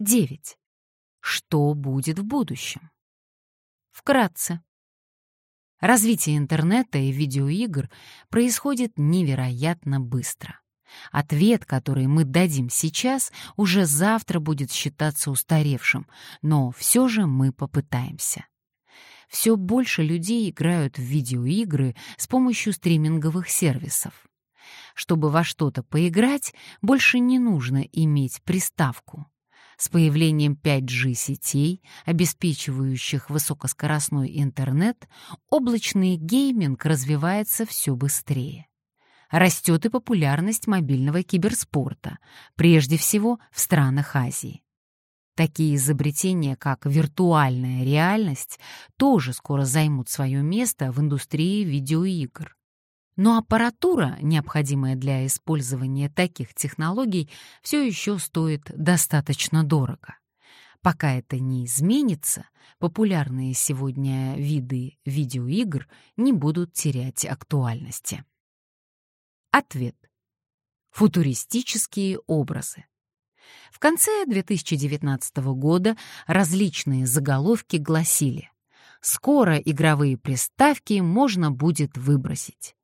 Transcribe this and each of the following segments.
9. Что будет в будущем? Вкратце. Развитие интернета и видеоигр происходит невероятно быстро. Ответ, который мы дадим сейчас, уже завтра будет считаться устаревшим, но все же мы попытаемся. Все больше людей играют в видеоигры с помощью стриминговых сервисов. Чтобы во что-то поиграть, больше не нужно иметь приставку. С появлением 5G-сетей, обеспечивающих высокоскоростной интернет, облачный гейминг развивается все быстрее. Растет и популярность мобильного киберспорта, прежде всего в странах Азии. Такие изобретения, как виртуальная реальность, тоже скоро займут свое место в индустрии видеоигр. Но аппаратура, необходимая для использования таких технологий, все еще стоит достаточно дорого. Пока это не изменится, популярные сегодня виды видеоигр не будут терять актуальности. Ответ. Футуристические образы. В конце 2019 года различные заголовки гласили «Скоро игровые приставки можно будет выбросить».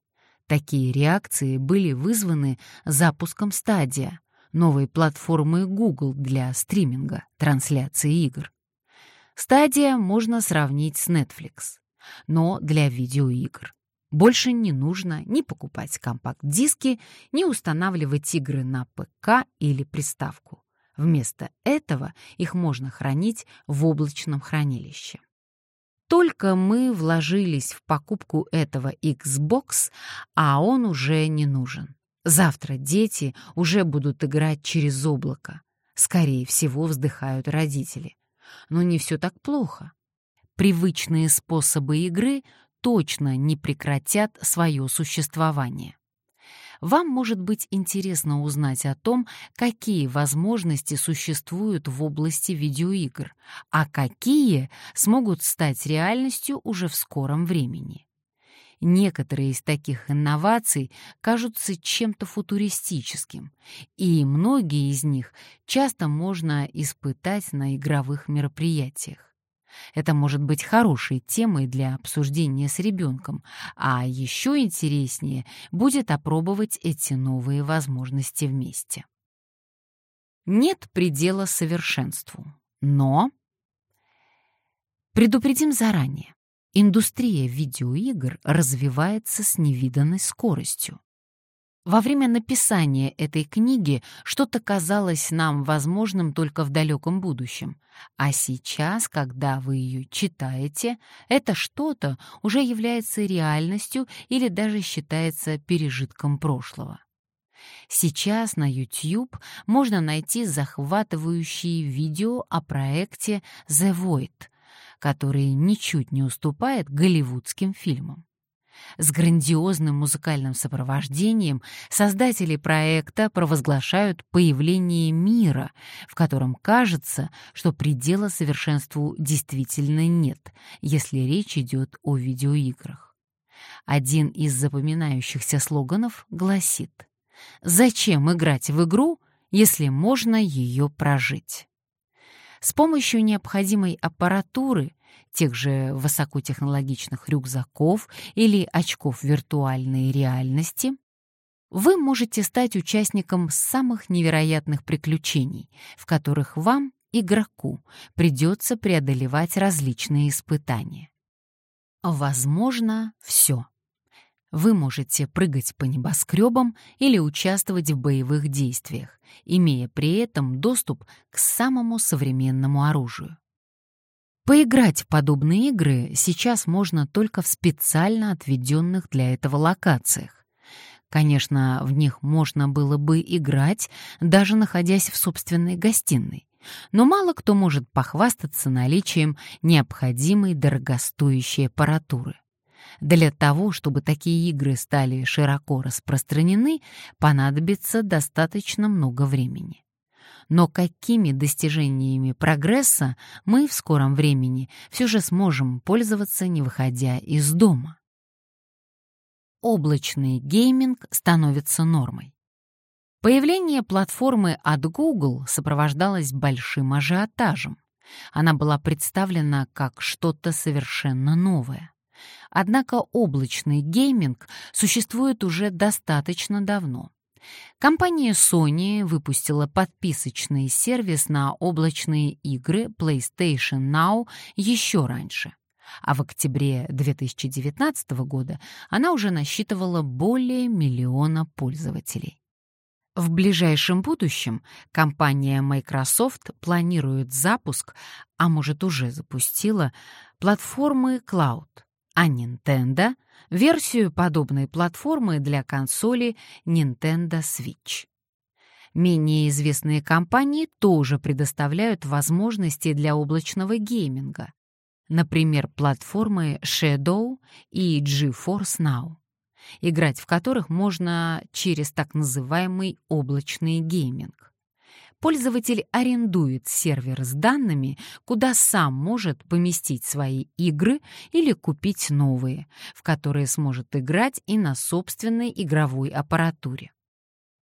Такие реакции были вызваны запуском стадия, новой платформы Google для стриминга, трансляции игр. Стадия можно сравнить с Netflix, но для видеоигр. Больше не нужно ни покупать компакт-диски, ни устанавливать игры на ПК или приставку. Вместо этого их можно хранить в облачном хранилище. Только мы вложились в покупку этого Xbox, а он уже не нужен. Завтра дети уже будут играть через облако. Скорее всего, вздыхают родители. Но не все так плохо. Привычные способы игры точно не прекратят свое существование вам может быть интересно узнать о том, какие возможности существуют в области видеоигр, а какие смогут стать реальностью уже в скором времени. Некоторые из таких инноваций кажутся чем-то футуристическим, и многие из них часто можно испытать на игровых мероприятиях. Это может быть хорошей темой для обсуждения с ребенком, а еще интереснее будет опробовать эти новые возможности вместе. Нет предела совершенству, но... Предупредим заранее. Индустрия видеоигр развивается с невиданной скоростью. Во время написания этой книги что-то казалось нам возможным только в далеком будущем, а сейчас, когда вы ее читаете, это что-то уже является реальностью или даже считается пережитком прошлого. Сейчас на YouTube можно найти захватывающие видео о проекте The Void, который ничуть не уступает голливудским фильмам. С грандиозным музыкальным сопровождением создатели проекта провозглашают появление мира, в котором кажется, что предела совершенству действительно нет, если речь идет о видеоиграх. Один из запоминающихся слоганов гласит «Зачем играть в игру, если можно ее прожить?» С помощью необходимой аппаратуры тех же высокотехнологичных рюкзаков или очков виртуальной реальности, вы можете стать участником самых невероятных приключений, в которых вам, игроку, придется преодолевать различные испытания. Возможно, все. Вы можете прыгать по небоскребам или участвовать в боевых действиях, имея при этом доступ к самому современному оружию. Поиграть в подобные игры сейчас можно только в специально отведенных для этого локациях. Конечно, в них можно было бы играть, даже находясь в собственной гостиной. Но мало кто может похвастаться наличием необходимой дорогостоящей аппаратуры. Для того, чтобы такие игры стали широко распространены, понадобится достаточно много времени но какими достижениями прогресса мы в скором времени все же сможем пользоваться, не выходя из дома. Облачный гейминг становится нормой. Появление платформы от Google сопровождалось большим ажиотажем. Она была представлена как что-то совершенно новое. Однако облачный гейминг существует уже достаточно давно. Компания Sony выпустила подписочный сервис на облачные игры PlayStation Now еще раньше. А в октябре 2019 года она уже насчитывала более миллиона пользователей. В ближайшем будущем компания Microsoft планирует запуск, а может уже запустила, платформу xCloud, а Nintendo — версию подобной платформы для консоли Nintendo Switch. Менее известные компании тоже предоставляют возможности для облачного гейминга, например, платформы Shadow и GeForce Now играть в которых можно через так называемый облачный гейминг. Пользователь арендует сервер с данными, куда сам может поместить свои игры или купить новые, в которые сможет играть и на собственной игровой аппаратуре.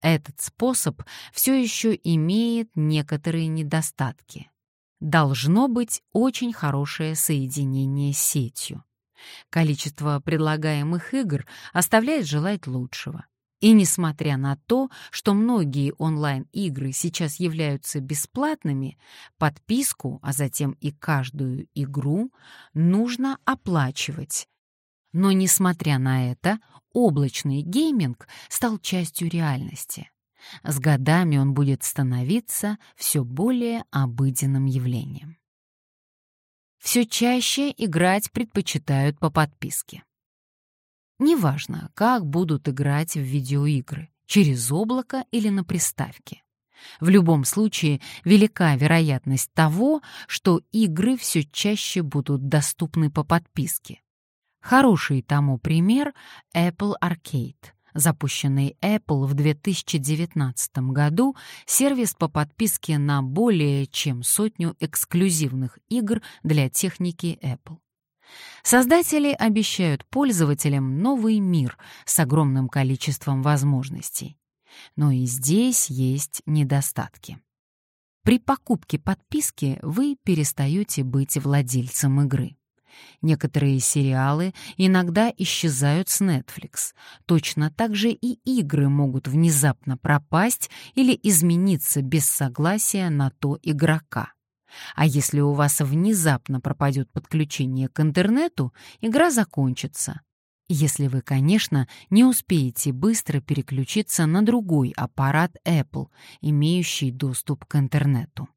Этот способ все еще имеет некоторые недостатки. Должно быть очень хорошее соединение с сетью. Количество предлагаемых игр оставляет желать лучшего. И несмотря на то, что многие онлайн-игры сейчас являются бесплатными, подписку, а затем и каждую игру нужно оплачивать. Но несмотря на это, облачный гейминг стал частью реальности. С годами он будет становиться все более обыденным явлением все чаще играть предпочитают по подписке. Неважно, как будут играть в видеоигры, через облако или на приставке. В любом случае, велика вероятность того, что игры все чаще будут доступны по подписке. Хороший тому пример — Apple Arcade запущенный Apple в 2019 году, сервис по подписке на более чем сотню эксклюзивных игр для техники Apple. Создатели обещают пользователям новый мир с огромным количеством возможностей. Но и здесь есть недостатки. При покупке подписки вы перестаете быть владельцем игры. Некоторые сериалы иногда исчезают с Netflix. Точно так же и игры могут внезапно пропасть или измениться без согласия на то игрока. А если у вас внезапно пропадет подключение к интернету, игра закончится. Если вы, конечно, не успеете быстро переключиться на другой аппарат Apple, имеющий доступ к интернету.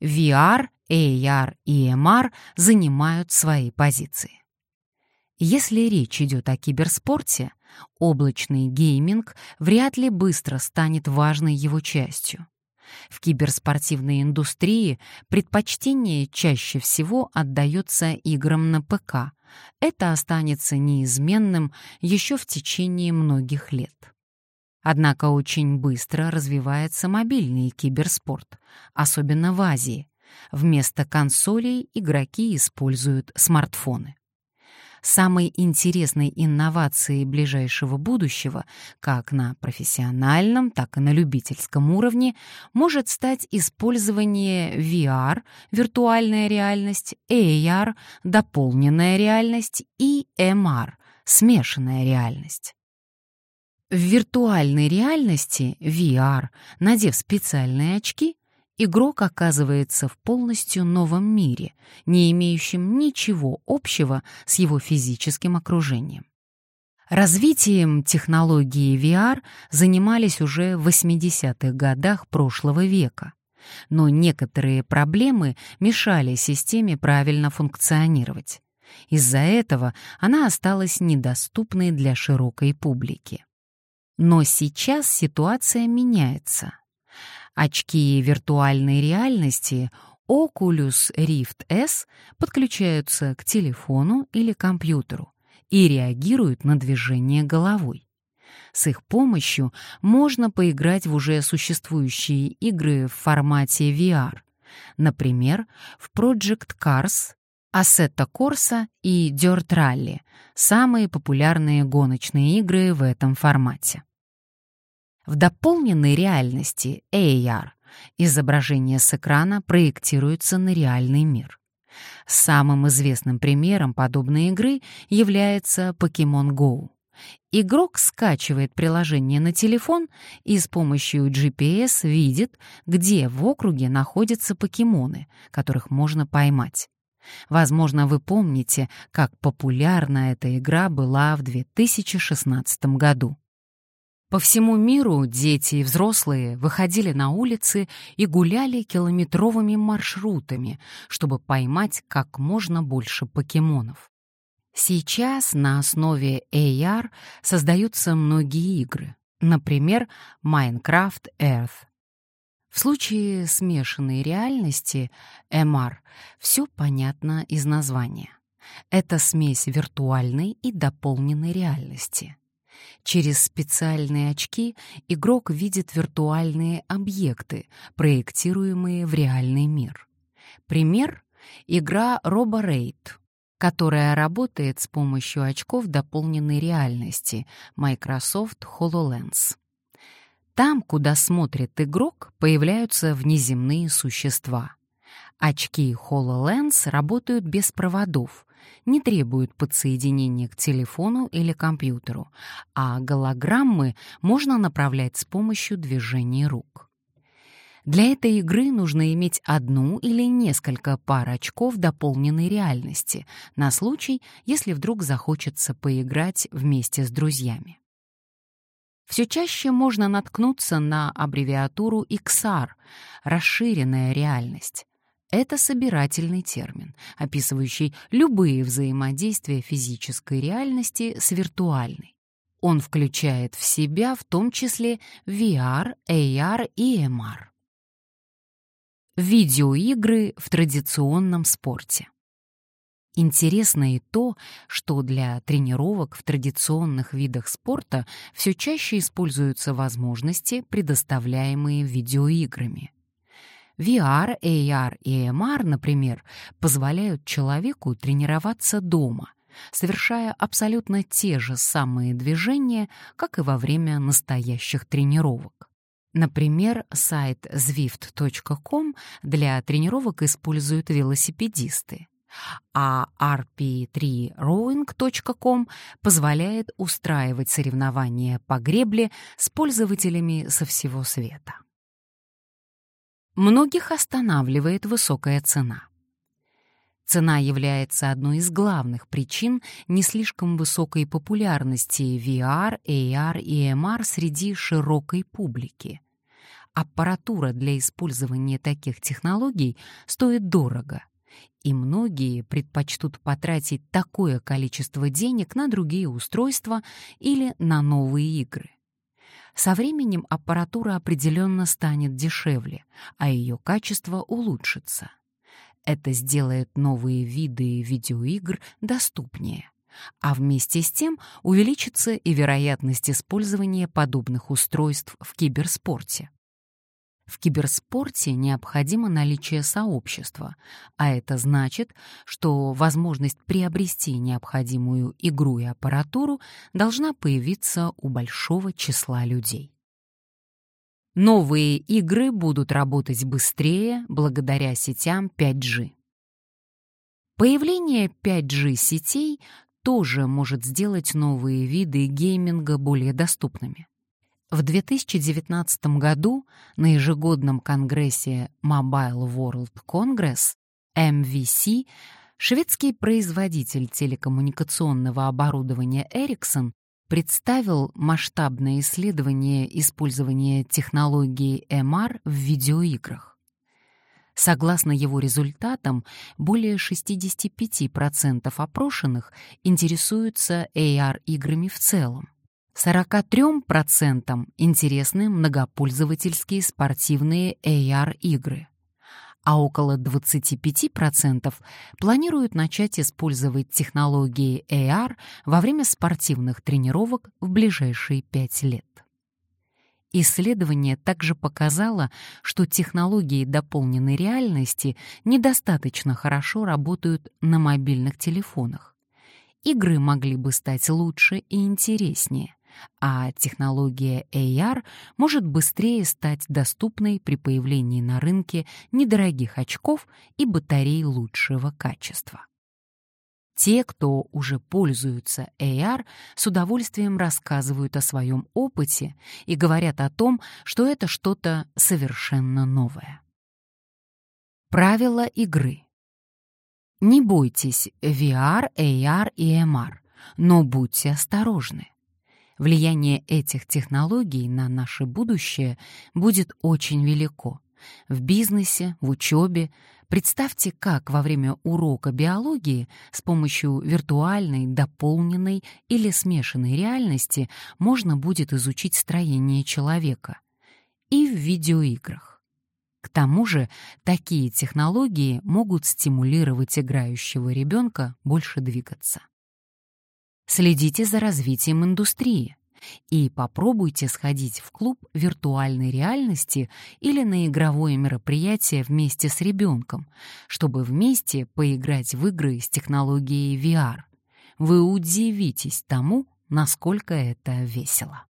VR, AR и MR занимают свои позиции. Если речь идет о киберспорте, облачный гейминг вряд ли быстро станет важной его частью. В киберспортивной индустрии предпочтение чаще всего отдается играм на ПК. Это останется неизменным еще в течение многих лет. Однако очень быстро развивается мобильный киберспорт, особенно в Азии. Вместо консолей игроки используют смартфоны. Самой интересной инновацией ближайшего будущего, как на профессиональном, так и на любительском уровне, может стать использование VR, виртуальная реальность, AR, дополненная реальность и MR, смешанная реальность. В виртуальной реальности, VR, надев специальные очки, игрок оказывается в полностью новом мире, не имеющем ничего общего с его физическим окружением. Развитием технологии VR занимались уже в 80-х годах прошлого века, но некоторые проблемы мешали системе правильно функционировать. Из-за этого она осталась недоступной для широкой публики. Но сейчас ситуация меняется. Очки виртуальной реальности Oculus Rift S подключаются к телефону или компьютеру и реагируют на движение головой. С их помощью можно поиграть в уже существующие игры в формате VR, например, в Project Cars, Assetto Corsa и Dirt Rally — самые популярные гоночные игры в этом формате. В дополненной реальности AR изображение с экрана проектируется на реальный мир. Самым известным примером подобной игры является Pokemon Go. Игрок скачивает приложение на телефон и с помощью GPS видит, где в округе находятся покемоны, которых можно поймать. Возможно, вы помните, как популярна эта игра была в 2016 году. По всему миру дети и взрослые выходили на улицы и гуляли километровыми маршрутами, чтобы поймать как можно больше покемонов. Сейчас на основе AR создаются многие игры, например, Minecraft Earth. В случае смешанной реальности MR все понятно из названия. Это смесь виртуальной и дополненной реальности. Через специальные очки игрок видит виртуальные объекты, проектируемые в реальный мир. Пример — игра RoboRaid, которая работает с помощью очков дополненной реальности Microsoft HoloLens. Там, куда смотрит игрок, появляются внеземные существа. Очки HoloLens работают без проводов, не требуют подсоединения к телефону или компьютеру, а голограммы можно направлять с помощью движения рук. Для этой игры нужно иметь одну или несколько пар очков дополненной реальности на случай, если вдруг захочется поиграть вместе с друзьями все чаще можно наткнуться на аббревиатуру XR — расширенная реальность. Это собирательный термин, описывающий любые взаимодействия физической реальности с виртуальной. Он включает в себя в том числе VR, AR и MR. Видеоигры в традиционном спорте. Интересно и то, что для тренировок в традиционных видах спорта все чаще используются возможности, предоставляемые видеоиграми. VR, AR и MR, например, позволяют человеку тренироваться дома, совершая абсолютно те же самые движения, как и во время настоящих тренировок. Например, сайт zwift.com для тренировок используют велосипедисты а rp3rowing.com позволяет устраивать соревнования по гребле с пользователями со всего света. Многих останавливает высокая цена. Цена является одной из главных причин не слишком высокой популярности VR, AR и MR среди широкой публики. Аппаратура для использования таких технологий стоит дорого — и многие предпочтут потратить такое количество денег на другие устройства или на новые игры. Со временем аппаратура определенно станет дешевле, а ее качество улучшится. Это сделает новые виды видеоигр доступнее, а вместе с тем увеличится и вероятность использования подобных устройств в киберспорте. В киберспорте необходимо наличие сообщества, а это значит, что возможность приобрести необходимую игру и аппаратуру должна появиться у большого числа людей. Новые игры будут работать быстрее благодаря сетям 5G. Появление 5G-сетей тоже может сделать новые виды гейминга более доступными. В 2019 году на ежегодном конгрессе Mobile World Congress MVC шведский производитель телекоммуникационного оборудования Ericsson представил масштабное исследование использования технологии MR в видеоиграх. Согласно его результатам, более 65% опрошенных интересуются AR-играми в целом. 43% интересны многопользовательские спортивные AR-игры, а около 25% планируют начать использовать технологии AR во время спортивных тренировок в ближайшие 5 лет. Исследование также показало, что технологии дополненной реальности недостаточно хорошо работают на мобильных телефонах. Игры могли бы стать лучше и интереснее, а технология AR может быстрее стать доступной при появлении на рынке недорогих очков и батарей лучшего качества. Те, кто уже пользуются AR, с удовольствием рассказывают о своем опыте и говорят о том, что это что-то совершенно новое. Правила игры. Не бойтесь VR, AR и MR, но будьте осторожны. Влияние этих технологий на наше будущее будет очень велико. В бизнесе, в учебе. Представьте, как во время урока биологии с помощью виртуальной, дополненной или смешанной реальности можно будет изучить строение человека. И в видеоиграх. К тому же такие технологии могут стимулировать играющего ребенка больше двигаться. Следите за развитием индустрии и попробуйте сходить в клуб виртуальной реальности или на игровое мероприятие вместе с ребенком, чтобы вместе поиграть в игры с технологией VR. Вы удивитесь тому, насколько это весело.